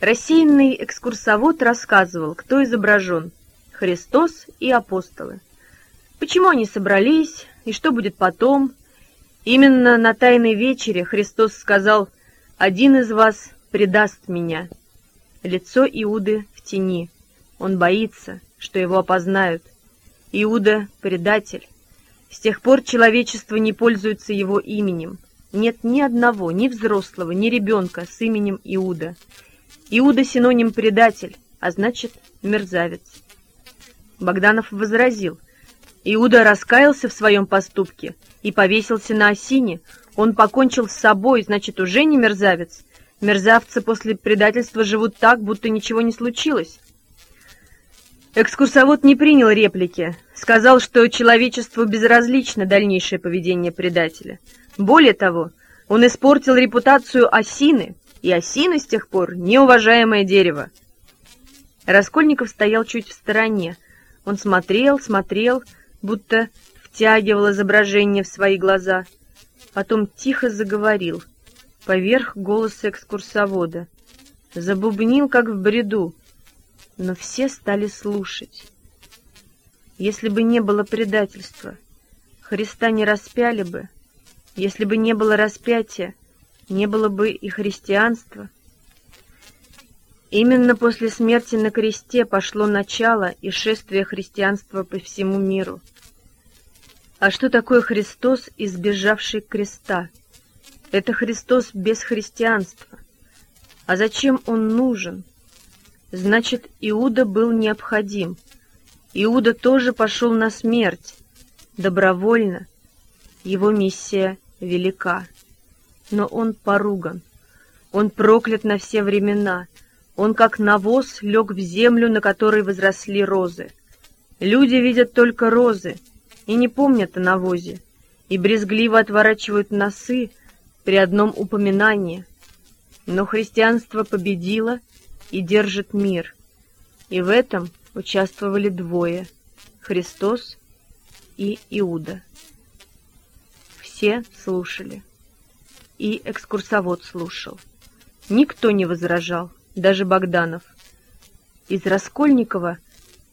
Рассеянный экскурсовод рассказывал, кто изображен — Христос и апостолы. Почему они собрались и что будет потом? Именно на Тайной вечере Христос сказал «Один из вас предаст меня». Лицо Иуды в тени. Он боится, что его опознают. Иуда — предатель. С тех пор человечество не пользуется его именем. Нет ни одного, ни взрослого, ни ребенка с именем Иуда. Иуда — синоним предатель, а значит, мерзавец. Богданов возразил. Иуда раскаялся в своем поступке и повесился на осине. Он покончил с собой, значит, уже не мерзавец. Мерзавцы после предательства живут так, будто ничего не случилось. Экскурсовод не принял реплики, сказал, что человечеству безразлично дальнейшее поведение предателя. Более того, он испортил репутацию осины, и осина с тех пор неуважаемое дерево. Раскольников стоял чуть в стороне. Он смотрел, смотрел, будто втягивал изображение в свои глаза. Потом тихо заговорил, поверх голоса экскурсовода. Забубнил, как в бреду но все стали слушать. Если бы не было предательства, Христа не распяли бы, если бы не было распятия, не было бы и христианства. Именно после смерти на кресте пошло начало и шествие христианства по всему миру. А что такое Христос, избежавший креста? Это Христос без христианства. А зачем Он нужен? Значит, Иуда был необходим. Иуда тоже пошел на смерть. Добровольно. Его миссия велика. Но он поруган. Он проклят на все времена. Он, как навоз, лег в землю, на которой возросли розы. Люди видят только розы и не помнят о навозе, и брезгливо отворачивают носы при одном упоминании. Но христианство победило — и держит мир. И в этом участвовали двое — Христос и Иуда. Все слушали. И экскурсовод слушал. Никто не возражал, даже Богданов. Из Раскольникова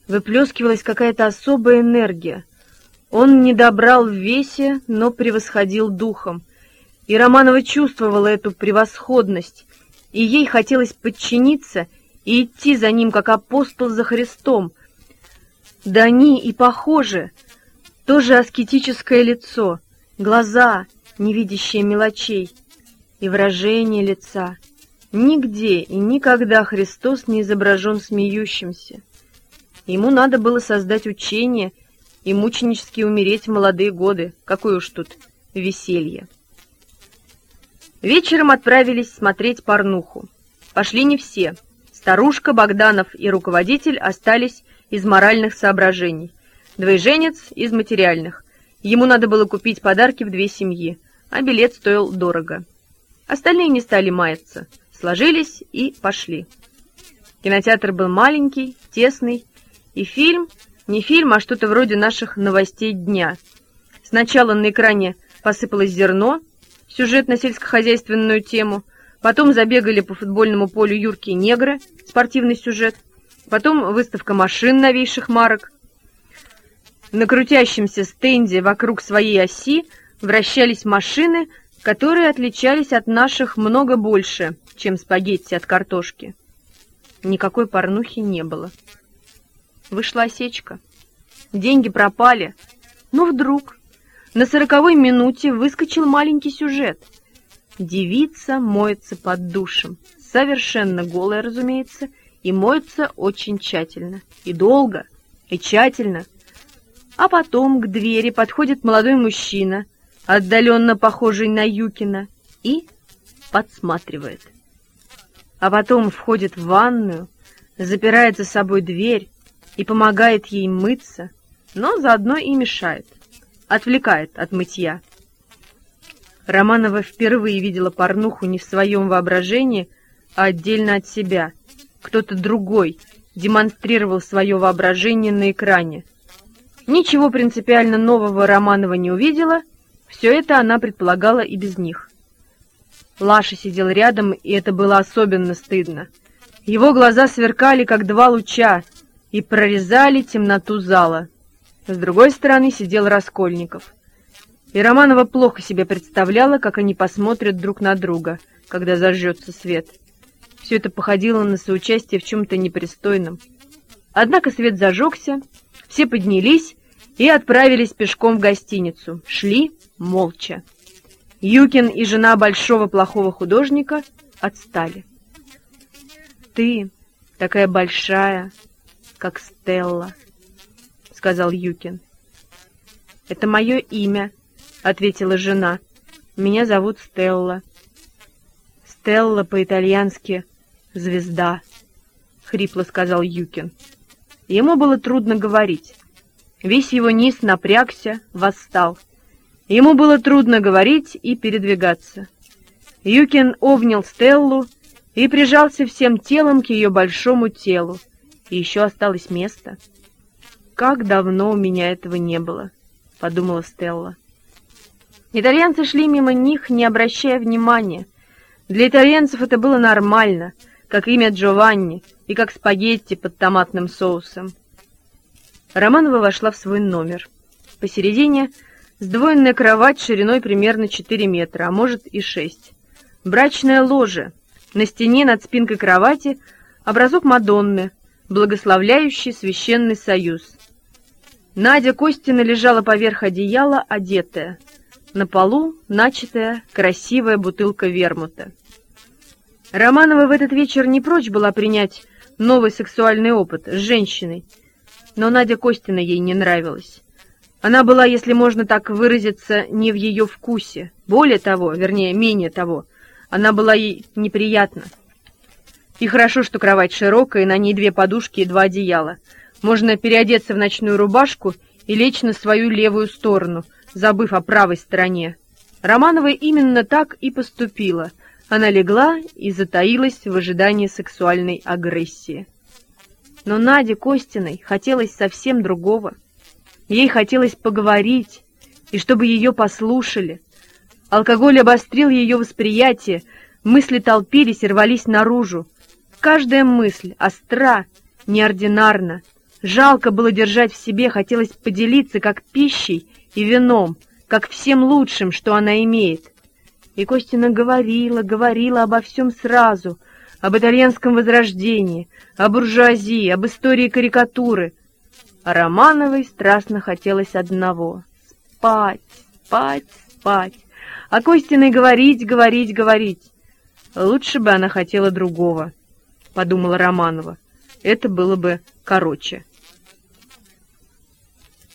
выплескивалась какая-то особая энергия. Он не добрал в весе, но превосходил духом. И Романова чувствовала эту превосходность, и ей хотелось подчиниться и идти за ним, как апостол за Христом. Да они и похожи, тоже аскетическое лицо, глаза, не видящие мелочей, и выражение лица. Нигде и никогда Христос не изображен смеющимся. Ему надо было создать учение и мученически умереть в молодые годы. Какое уж тут веселье. Вечером отправились смотреть порнуху. Пошли не все. Старушка, Богданов и руководитель остались из моральных соображений. Двоеженец — из материальных. Ему надо было купить подарки в две семьи, а билет стоил дорого. Остальные не стали маяться, сложились и пошли. Кинотеатр был маленький, тесный, и фильм, не фильм, а что-то вроде наших новостей дня. Сначала на экране посыпалось зерно, сюжет на сельскохозяйственную тему, потом забегали по футбольному полю юркие негры, спортивный сюжет, потом выставка машин новейших марок. На крутящемся стенде вокруг своей оси вращались машины, которые отличались от наших много больше, чем спагетти от картошки. Никакой порнухи не было. Вышла осечка. Деньги пропали. Но вдруг на сороковой минуте выскочил маленький сюжет. Девица моется под душем, совершенно голая, разумеется, и моется очень тщательно, и долго, и тщательно. А потом к двери подходит молодой мужчина, отдаленно похожий на Юкина, и подсматривает. А потом входит в ванную, запирает за собой дверь и помогает ей мыться, но заодно и мешает отвлекает от мытья. Романова впервые видела порнуху не в своем воображении, а отдельно от себя. Кто-то другой демонстрировал свое воображение на экране. Ничего принципиально нового Романова не увидела, все это она предполагала и без них. Лаша сидел рядом, и это было особенно стыдно. Его глаза сверкали, как два луча, и прорезали темноту зала. С другой стороны сидел Раскольников. И Романова плохо себе представляла, как они посмотрят друг на друга, когда зажжется свет. Все это походило на соучастие в чем-то непристойном. Однако свет зажегся, все поднялись и отправились пешком в гостиницу. Шли молча. Юкин и жена большого плохого художника отстали. «Ты такая большая, как Стелла», — сказал Юкин. «Это мое имя», — ответила жена. «Меня зовут Стелла». «Стелла по-итальянски «звезда», — хрипло сказал Юкин. Ему было трудно говорить. Весь его низ напрягся, восстал. Ему было трудно говорить и передвигаться. Юкин обнял Стеллу и прижался всем телом к ее большому телу. И еще осталось место. «Как давно у меня этого не было», — подумала Стелла. Итальянцы шли мимо них, не обращая внимания. Для итальянцев это было нормально, как имя Джованни и как спагетти под томатным соусом. Романова вошла в свой номер. Посередине сдвоенная кровать шириной примерно 4 метра, а может и 6. Брачное ложе. На стене над спинкой кровати образок Мадонны, благословляющий священный союз. Надя Костина лежала поверх одеяла, одетая. На полу начатая красивая бутылка вермута. Романова в этот вечер не прочь была принять новый сексуальный опыт с женщиной, но Надя Костина ей не нравилась. Она была, если можно так выразиться, не в ее вкусе. Более того, вернее, менее того, она была ей неприятна. И хорошо, что кровать широкая, и на ней две подушки и два одеяла. Можно переодеться в ночную рубашку и лечь на свою левую сторону, забыв о правой стороне. Романова именно так и поступила. Она легла и затаилась в ожидании сексуальной агрессии. Но Наде Костиной хотелось совсем другого. Ей хотелось поговорить, и чтобы ее послушали. Алкоголь обострил ее восприятие, мысли толпились и рвались наружу. Каждая мысль остра, неординарна. Жалко было держать в себе, хотелось поделиться как пищей и вином, как всем лучшим, что она имеет. И Костина говорила, говорила обо всем сразу, об итальянском возрождении, о буржуазии, об истории карикатуры. А Романовой страстно хотелось одного — спать, спать, спать. А Костиной говорить, говорить, говорить. Лучше бы она хотела другого, — подумала Романова. Это было бы короче.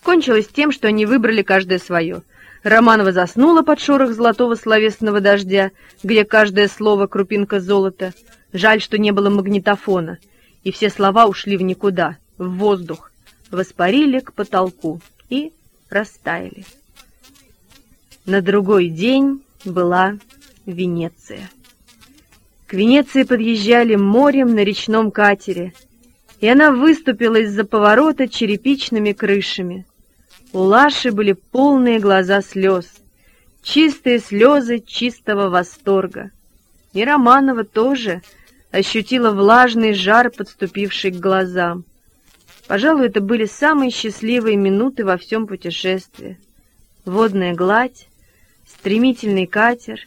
Кончилось тем, что они выбрали каждое свое. Романова заснула под шорох золотого словесного дождя, где каждое слово — крупинка золота — Жаль, что не было магнитофона, и все слова ушли в никуда, в воздух, воспарили к потолку и растаяли. На другой день была Венеция. К Венеции подъезжали морем на речном катере, и она выступила из-за поворота черепичными крышами. У Лаши были полные глаза слез, чистые слезы чистого восторга. И Романова тоже — ощутила влажный жар, подступивший к глазам. Пожалуй, это были самые счастливые минуты во всем путешествии. Водная гладь, стремительный катер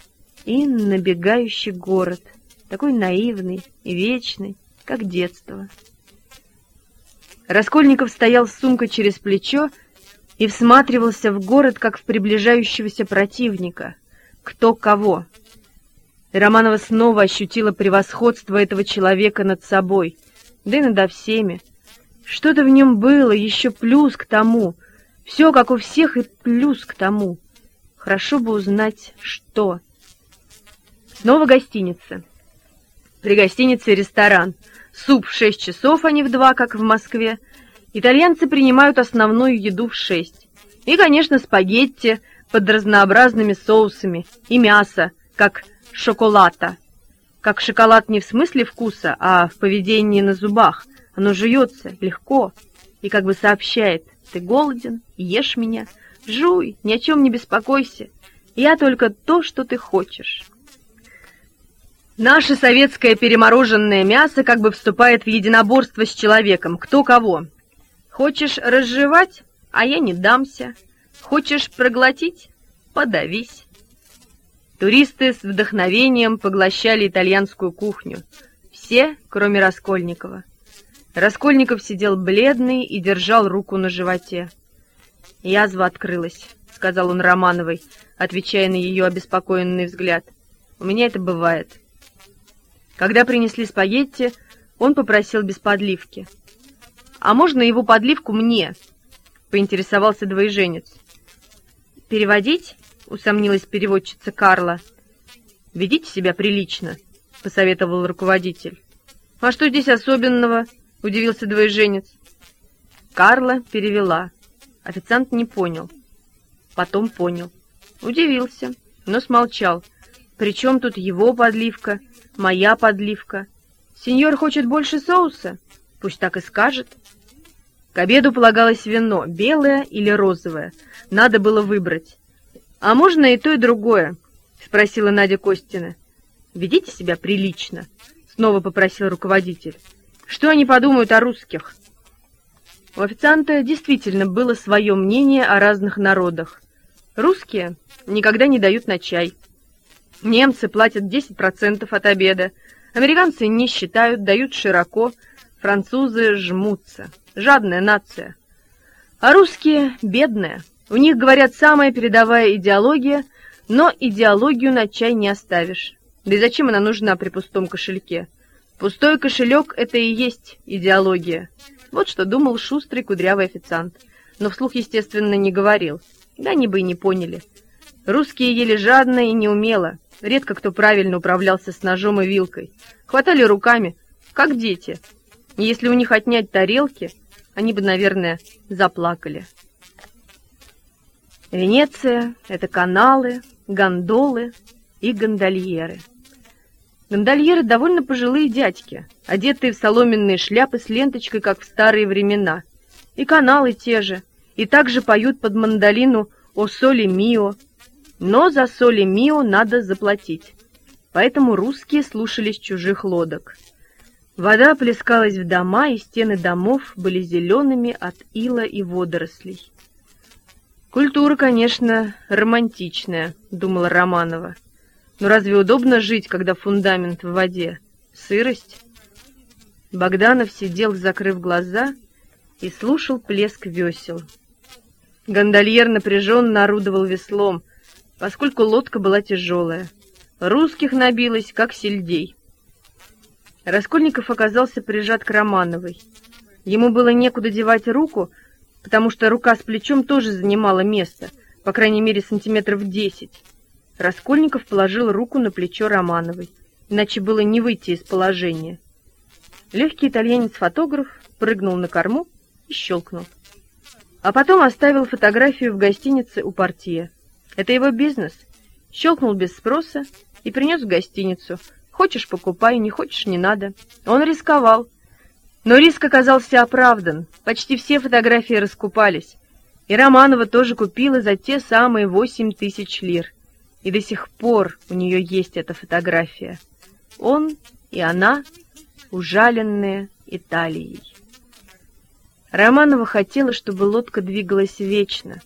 и набегающий город, такой наивный и вечный, как детство. Раскольников стоял с сумкой через плечо и всматривался в город, как в приближающегося противника. Кто кого? Романова снова ощутила превосходство этого человека над собой, да и над всеми. Что-то в нем было, еще плюс к тому. Все, как у всех, и плюс к тому. Хорошо бы узнать, что. Снова гостиница. При гостинице ресторан. Суп в шесть часов, а не в два, как в Москве. Итальянцы принимают основную еду в шесть. И, конечно, спагетти под разнообразными соусами. И мясо, как шоколата. Как шоколад не в смысле вкуса, а в поведении на зубах. Оно жуется легко и как бы сообщает, ты голоден, ешь меня, жуй, ни о чем не беспокойся. Я только то, что ты хочешь. Наше советское перемороженное мясо как бы вступает в единоборство с человеком, кто кого. Хочешь разжевать, а я не дамся. Хочешь проглотить? Подавись. Туристы с вдохновением поглощали итальянскую кухню. Все, кроме Раскольникова. Раскольников сидел бледный и держал руку на животе. «Язва открылась», — сказал он Романовой, отвечая на ее обеспокоенный взгляд. «У меня это бывает». Когда принесли спагетти, он попросил без подливки. «А можно его подливку мне?» — поинтересовался двоеженец. «Переводить?» — усомнилась переводчица Карла. «Ведите себя прилично», — посоветовал руководитель. «А что здесь особенного?» — удивился двоеженец. Карла перевела. Официант не понял. Потом понял. Удивился, но смолчал. «Причем тут его подливка, моя подливка? Сеньор хочет больше соуса? Пусть так и скажет». К обеду полагалось вино, белое или розовое. Надо было выбрать. «А можно и то, и другое?» — спросила Надя Костина. «Ведите себя прилично», — снова попросил руководитель. «Что они подумают о русских?» У официанта действительно было свое мнение о разных народах. Русские никогда не дают на чай. Немцы платят 10% от обеда, американцы не считают, дают широко, французы жмутся. Жадная нация. А русские — бедная. У них, говорят, самая передовая идеология, но идеологию на чай не оставишь. Да и зачем она нужна при пустом кошельке? Пустой кошелек — это и есть идеология. Вот что думал шустрый кудрявый официант. Но вслух, естественно, не говорил. Да они бы и не поняли. Русские ели жадно и неумело. Редко кто правильно управлялся с ножом и вилкой. Хватали руками, как дети. И если у них отнять тарелки, они бы, наверное, заплакали. Венеция — это каналы, гондолы и гондольеры. Гондольеры довольно пожилые дядьки, одетые в соломенные шляпы с ленточкой, как в старые времена. И каналы те же, и также поют под мандолину «О соли мио». Но за соли мио надо заплатить. Поэтому русские слушались чужих лодок. Вода плескалась в дома, и стены домов были зелеными от ила и водорослей. «Культура, конечно, романтичная», — думала Романова. Но разве удобно жить, когда фундамент в воде? Сырость? Богданов сидел, закрыв глаза, и слушал плеск весел. Гондольер напряженно орудовал веслом, поскольку лодка была тяжелая. Русских набилось, как сельдей. Раскольников оказался прижат к Романовой. Ему было некуда девать руку, потому что рука с плечом тоже занимала место, по крайней мере сантиметров десять. Раскольников положил руку на плечо Романовой, иначе было не выйти из положения. Легкий итальянец-фотограф прыгнул на корму и щелкнул. А потом оставил фотографию в гостинице у портье. Это его бизнес. Щелкнул без спроса и принес в гостиницу. Хочешь — покупай, не хочешь — не надо. Он рисковал. Но риск оказался оправдан. Почти все фотографии раскупались. И Романова тоже купила за те самые восемь тысяч лир. И до сих пор у нее есть эта фотография. Он и она, ужаленные Италией. Романова хотела, чтобы лодка двигалась вечно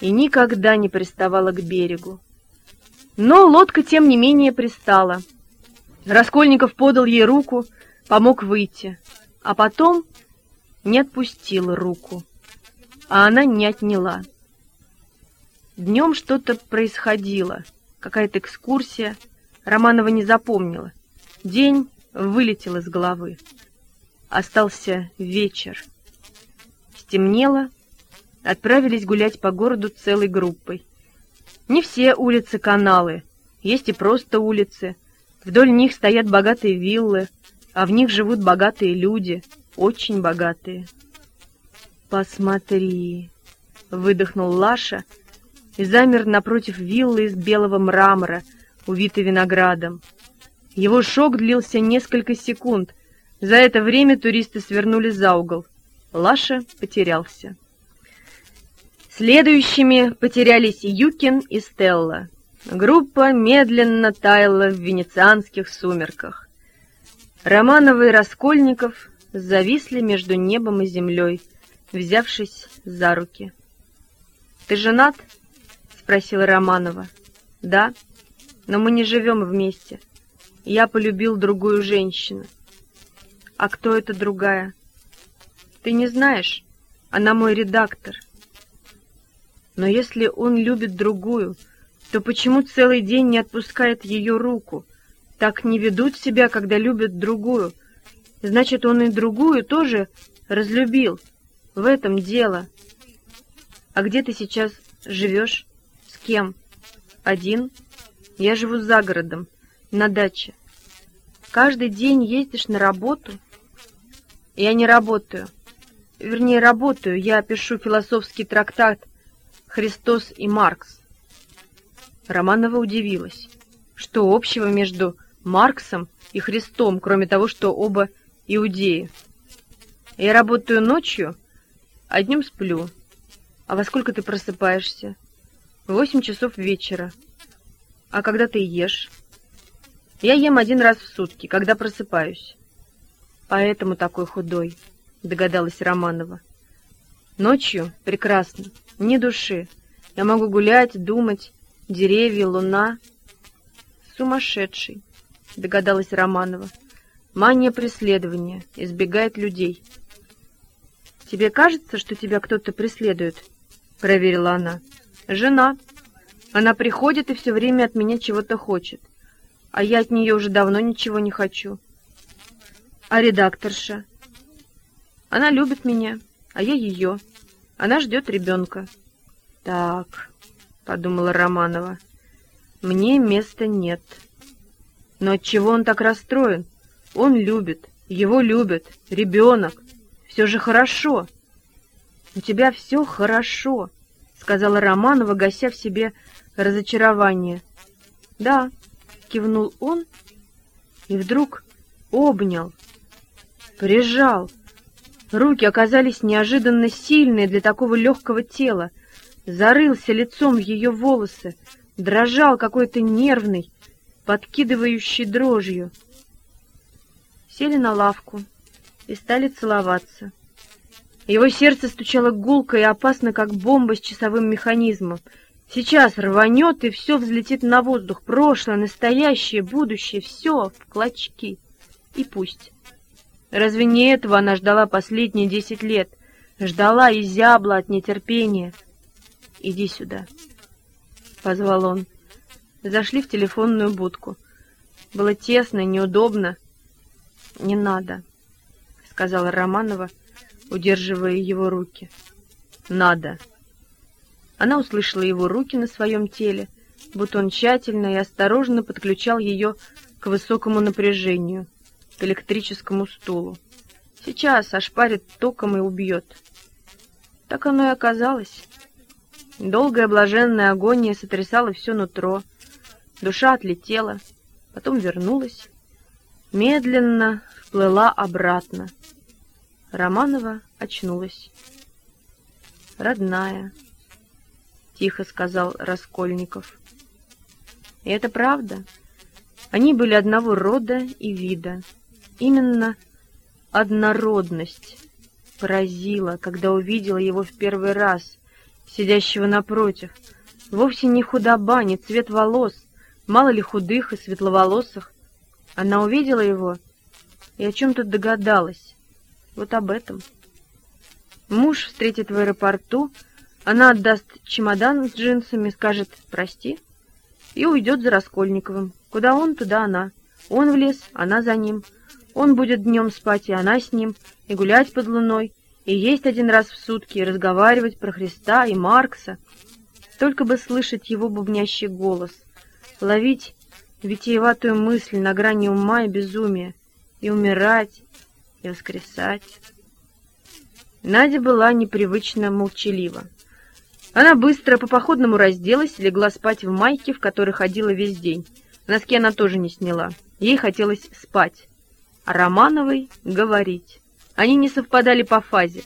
и никогда не приставала к берегу. Но лодка, тем не менее, пристала. Раскольников подал ей руку, помог выйти, а потом не отпустил руку, а она не отняла. Днем что-то происходило, какая-то экскурсия. Романова не запомнила. День вылетел из головы. Остался вечер. Стемнело, отправились гулять по городу целой группой. Не все улицы каналы, есть и просто улицы. Вдоль них стоят богатые виллы, а в них живут богатые люди, очень богатые. «Посмотри!» — выдохнул Лаша — и замер напротив виллы из белого мрамора, увитой виноградом. Его шок длился несколько секунд. За это время туристы свернули за угол. Лаша потерялся. Следующими потерялись Юкин и Стелла. Группа медленно таяла в венецианских сумерках. Романовы и Раскольников зависли между небом и землей, взявшись за руки. «Ты женат?» — спросила Романова. «Да, но мы не живем вместе. Я полюбил другую женщину». «А кто это другая?» «Ты не знаешь? Она мой редактор». «Но если он любит другую, то почему целый день не отпускает ее руку? Так не ведут себя, когда любят другую. Значит, он и другую тоже разлюбил. В этом дело. А где ты сейчас живешь? С кем? Один? Я живу за городом, на даче. Каждый день ездишь на работу? Я не работаю. Вернее, работаю. Я пишу философский трактат «Христос и Маркс». Романова удивилась. Что общего между Марксом и Христом, кроме того, что оба иудеи? Я работаю ночью, а днем сплю. А во сколько ты просыпаешься? Восемь часов вечера. А когда ты ешь? Я ем один раз в сутки, когда просыпаюсь. Поэтому такой худой, догадалась Романова. Ночью прекрасно, ни души. Я могу гулять, думать, деревья, луна. Сумасшедший, догадалась Романова. Мания преследования, избегает людей. Тебе кажется, что тебя кто-то преследует? Проверила она. Жена. Она приходит и все время от меня чего-то хочет. А я от нее уже давно ничего не хочу. А редакторша? Она любит меня, а я ее. Она ждет ребенка. Так, подумала Романова. Мне места нет. Но от чего он так расстроен? Он любит, его любят, ребенок. Все же хорошо. У тебя все хорошо, сказала Романова, гася в себе разочарование. Да, кивнул он и вдруг обнял, прижал. Руки оказались неожиданно сильные для такого легкого тела зарылся лицом в ее волосы, дрожал какой-то нервный, подкидывающий дрожью. Сели на лавку и стали целоваться. Его сердце стучало гулко и опасно, как бомба с часовым механизмом. Сейчас рванет, и все взлетит на воздух. Прошлое, настоящее, будущее — все в клочки. И пусть. Разве не этого она ждала последние десять лет? Ждала и зябла от нетерпения — «Иди сюда», — позвал он. Зашли в телефонную будку. Было тесно, неудобно. «Не надо», — сказала Романова, удерживая его руки. «Надо». Она услышала его руки на своем теле, будто он тщательно и осторожно подключал ее к высокому напряжению, к электрическому стулу. Сейчас ошпарит током и убьет. Так оно и оказалось. Долгая блаженная агония сотрясала все нутро. Душа отлетела, потом вернулась, медленно вплыла обратно. Романова очнулась. «Родная», — тихо сказал Раскольников. И это правда. Они были одного рода и вида. Именно однородность поразила, когда увидела его в первый раз, сидящего напротив. Вовсе не худоба, не цвет волос, мало ли худых и светловолосых. Она увидела его и о чем-то догадалась. Вот об этом. Муж встретит в аэропорту, она отдаст чемодан с джинсами, скажет «прости» и уйдет за Раскольниковым. Куда он, туда она. Он в лес, она за ним. Он будет днем спать, и она с ним, и гулять под луной, и есть один раз в сутки, и разговаривать про Христа и Маркса, только бы слышать его бубнящий голос, ловить витиеватую мысль на грани ума и безумия, и умирать, и воскресать. Надя была непривычно молчалива. Она быстро по походному разделась и легла спать в майке, в которой ходила весь день. Носки она тоже не сняла. Ей хотелось спать, а Романовой — говорить. Они не совпадали по фазе.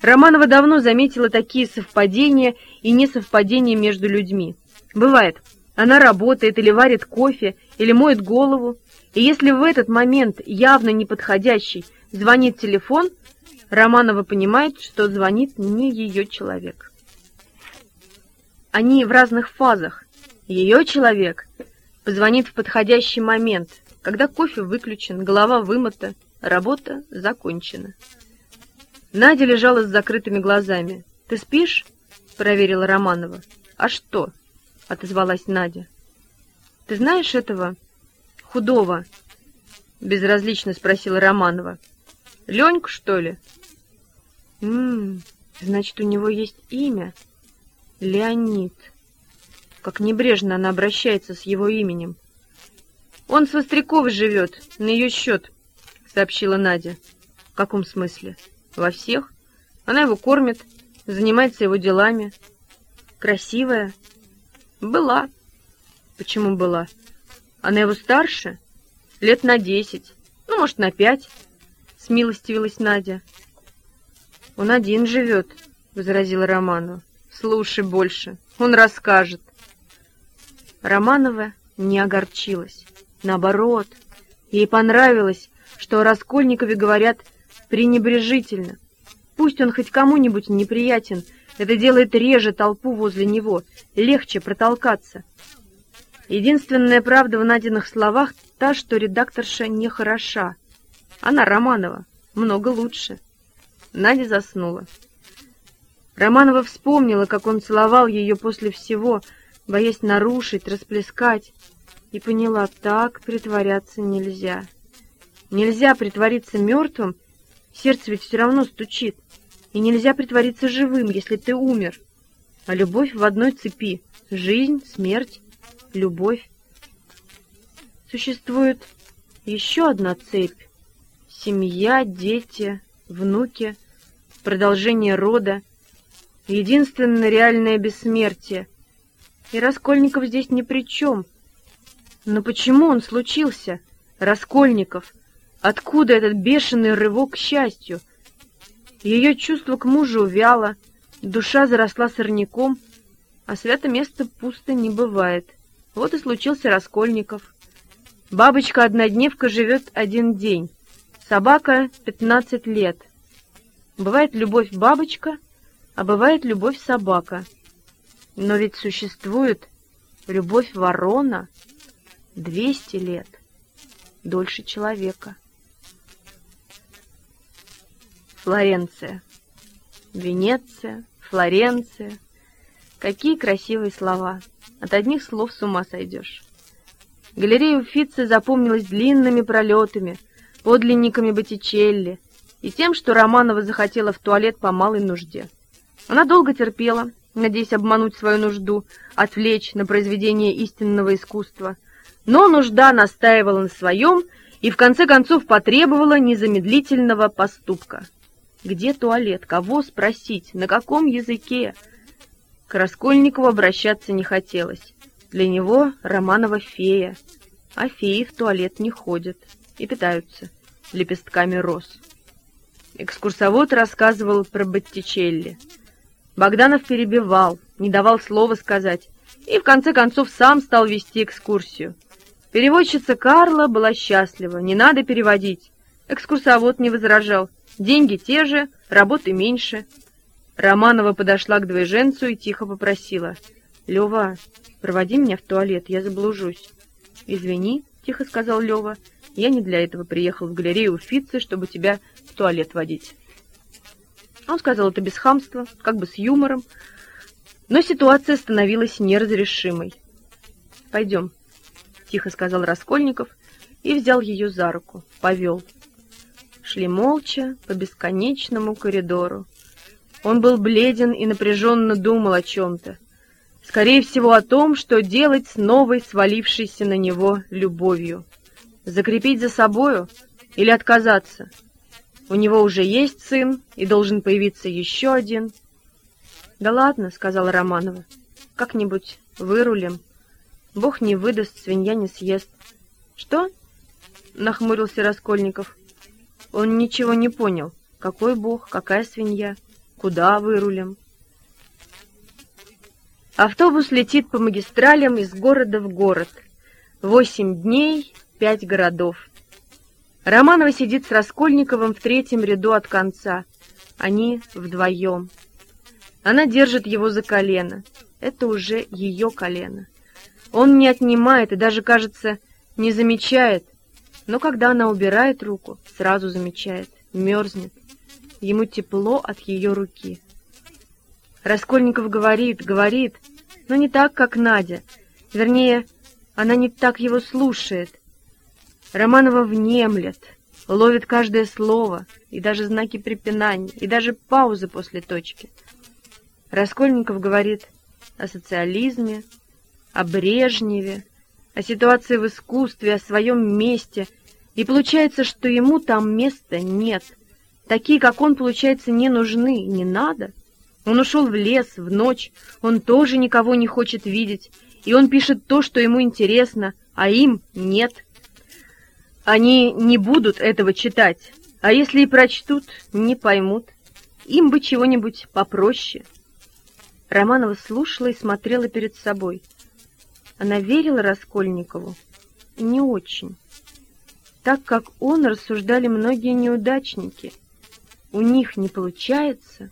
Романова давно заметила такие совпадения и несовпадения между людьми. Бывает, Она работает или варит кофе, или моет голову, и если в этот момент явно неподходящий звонит телефон, Романова понимает, что звонит не ее человек. Они в разных фазах. Ее человек позвонит в подходящий момент, когда кофе выключен, голова вымыта, работа закончена. Надя лежала с закрытыми глазами. «Ты спишь?» — проверила Романова. «А что?» — отозвалась Надя. «Ты знаешь этого худого?» — безразлично спросила Романова. «Ленька, что ли?» «Ммм, значит, у него есть имя. Леонид. Как небрежно она обращается с его именем. Он с Востряковой живет, на ее счет», — сообщила Надя. «В каком смысле? Во всех? Она его кормит, занимается его делами. Красивая? Была. Почему была? Она его старше? Лет на десять, ну, может, на пять, смилостивилась Надя. Он один живет, возразила Романова. Слушай больше, он расскажет. Романова не огорчилась. Наоборот, ей понравилось, что о Раскольникове говорят пренебрежительно. Пусть он хоть кому-нибудь неприятен, это делает реже толпу возле него, легче протолкаться. Единственная правда в Надиных словах та, что редакторша не хороша. Она Романова, много лучше. Надя заснула. Романова вспомнила, как он целовал ее после всего, боясь нарушить, расплескать, и поняла, так притворяться нельзя. Нельзя притвориться мертвым, сердце ведь все равно стучит. И нельзя притвориться живым, если ты умер. А любовь в одной цепи — жизнь, смерть, любовь. Существует еще одна цепь — семья, дети, внуки, продолжение рода, единственное реальное бессмертие. И Раскольников здесь ни при чем. Но почему он случился, Раскольников? Откуда этот бешеный рывок к счастью — ее чувство к мужу увяло, душа заросла сорняком, а свято место пусто не бывает. Вот и случился Раскольников. Бабочка-однодневка живет один день, собака — пятнадцать лет. Бывает любовь бабочка, а бывает любовь собака. Но ведь существует любовь ворона двести лет, дольше человека. Флоренция. Венеция, Флоренция. Какие красивые слова. От одних слов с ума сойдешь. Галерея Уффици запомнилась длинными пролетами, подлинниками Боттичелли и тем, что Романова захотела в туалет по малой нужде. Она долго терпела, надеясь обмануть свою нужду, отвлечь на произведение истинного искусства. Но нужда настаивала на своем и в конце концов потребовала незамедлительного поступка. Где туалет? Кого спросить? На каком языке? К Раскольникову обращаться не хотелось. Для него Романова фея, а феи в туалет не ходят и питаются лепестками роз. Экскурсовод рассказывал про Боттичелли. Богданов перебивал, не давал слова сказать, и в конце концов сам стал вести экскурсию. Переводчица Карла была счастлива, не надо переводить. Экскурсовод не возражал. Деньги те же, работы меньше. Романова подошла к двоеженцу и тихо попросила. «Лева, проводи меня в туалет, я заблужусь». «Извини», — тихо сказал Лева, — «я не для этого приехал в галерею Уфицы, чтобы тебя в туалет водить». Он сказал это без хамства, как бы с юмором, но ситуация становилась неразрешимой. «Пойдем», — тихо сказал Раскольников и взял ее за руку, повел шли молча по бесконечному коридору. Он был бледен и напряженно думал о чем-то. Скорее всего, о том, что делать с новой свалившейся на него любовью. Закрепить за собою или отказаться? У него уже есть сын, и должен появиться еще один. «Да ладно», — сказала Романова, — «как-нибудь вырулим. Бог не выдаст, свинья не съест». «Что?» — нахмурился Раскольников. Он ничего не понял. Какой бог, какая свинья, куда вырулим? Автобус летит по магистралям из города в город. Восемь дней, пять городов. Романова сидит с Раскольниковым в третьем ряду от конца. Они вдвоем. Она держит его за колено. Это уже ее колено. Он не отнимает и даже, кажется, не замечает. Но когда она убирает руку, сразу замечает. Мерзнет. Ему тепло от ее руки. Раскольников говорит, говорит, но не так, как Надя. Вернее, она не так его слушает. Романова внемлет, ловит каждое слово, и даже знаки препинания, и даже паузы после точки. Раскольников говорит о социализме, о Брежневе, о ситуации в искусстве, о своем месте, и получается, что ему там места нет. Такие, как он, получается, не нужны, не надо. Он ушел в лес, в ночь, он тоже никого не хочет видеть, и он пишет то, что ему интересно, а им нет. Они не будут этого читать, а если и прочтут, не поймут. Им бы чего-нибудь попроще. Романова слушала и смотрела перед собой. Она верила Раскольникову? Не очень. Так как он рассуждали многие неудачники. У них не получается,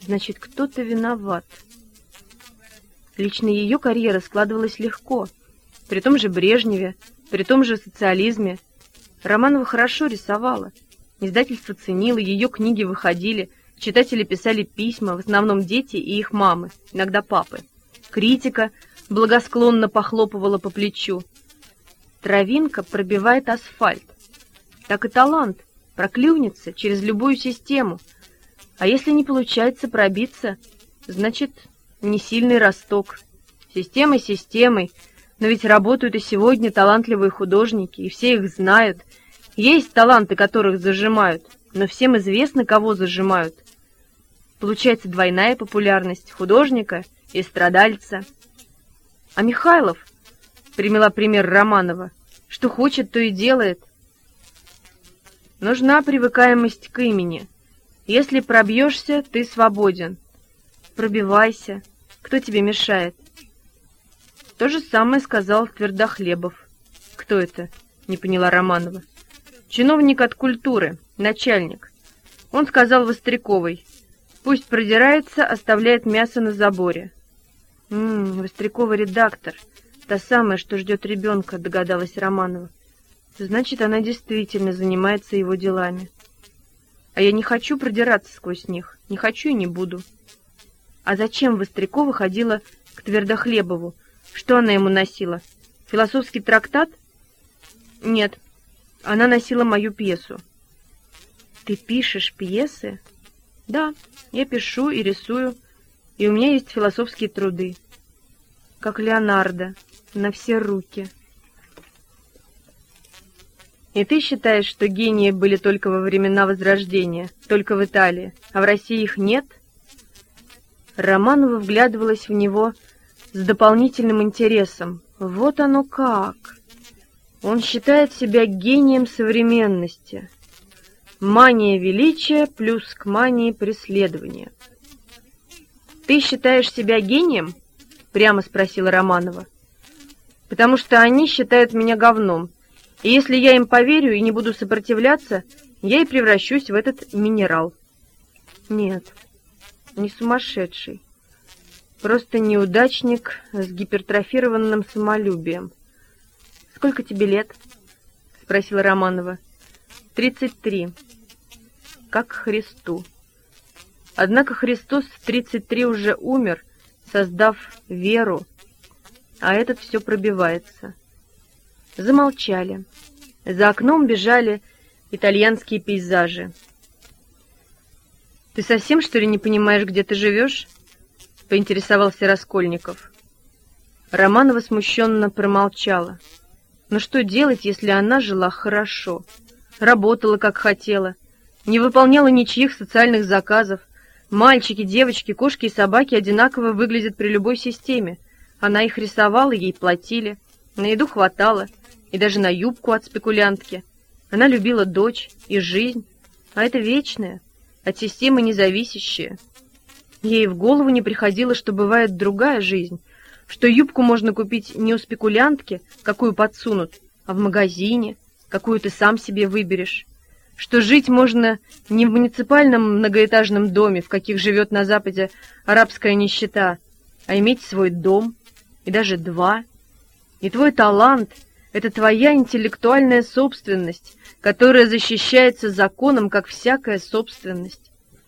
значит, кто-то виноват. Лично ее карьера складывалась легко, при том же Брежневе, при том же социализме. Романова хорошо рисовала, издательство ценило, ее книги выходили, читатели писали письма, в основном дети и их мамы, иногда папы. Критика благосклонно похлопывала по плечу. Травинка пробивает асфальт. Так и талант проклюнется через любую систему — а если не получается пробиться, значит, не сильный росток. Система системой, но ведь работают и сегодня талантливые художники, и все их знают. Есть таланты, которых зажимают, но всем известно, кого зажимают. Получается двойная популярность художника и страдальца. А Михайлов, примела пример Романова, что хочет, то и делает. Нужна привыкаемость к имени — если пробьешься, ты свободен. Пробивайся. Кто тебе мешает? То же самое сказал Твердохлебов. Кто это? Не поняла Романова. Чиновник от культуры, начальник. Он сказал Востряковой. Пусть продирается, оставляет мясо на заборе. Вострякова редактор. Та самая, что ждет ребенка, догадалась Романова. Значит, она действительно занимается его делами. А я не хочу продираться сквозь них, не хочу и не буду. А зачем Вострякова ходила к Твердохлебову? Что она ему носила? Философский трактат? Нет, она носила мою пьесу. Ты пишешь пьесы? Да, я пишу и рисую, и у меня есть философские труды. Как Леонардо, на все руки. И ты считаешь, что гении были только во времена Возрождения, только в Италии, а в России их нет? Романова вглядывалась в него с дополнительным интересом. Вот оно как! Он считает себя гением современности. Мания величия плюс к мании преследования. «Ты считаешь себя гением?» — прямо спросила Романова. «Потому что они считают меня говном, и если я им поверю и не буду сопротивляться, я и превращусь в этот минерал. Нет, не сумасшедший. Просто неудачник с гипертрофированным самолюбием. «Сколько тебе лет?» — спросила Романова. «Тридцать три. Как Христу». Однако Христос в тридцать три уже умер, создав веру, а этот все пробивается. Замолчали. За окном бежали итальянские пейзажи. «Ты совсем, что ли, не понимаешь, где ты живешь?» — поинтересовался Раскольников. Романова смущенно промолчала. Но что делать, если она жила хорошо, работала, как хотела, не выполняла ничьих социальных заказов, Мальчики, девочки, кошки и собаки одинаково выглядят при любой системе. Она их рисовала, ей платили. На еду хватало и даже на юбку от спекулянтки. Она любила дочь и жизнь, а это вечное, от системы независящее. Ей в голову не приходило, что бывает другая жизнь, что юбку можно купить не у спекулянтки, какую подсунут, а в магазине, какую ты сам себе выберешь, что жить можно не в муниципальном многоэтажном доме, в каких живет на Западе арабская нищета, а иметь свой дом, и даже два. И твой талант — это твоя интеллектуальная собственность, которая защищается законом, как всякая собственность.